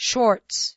shorts.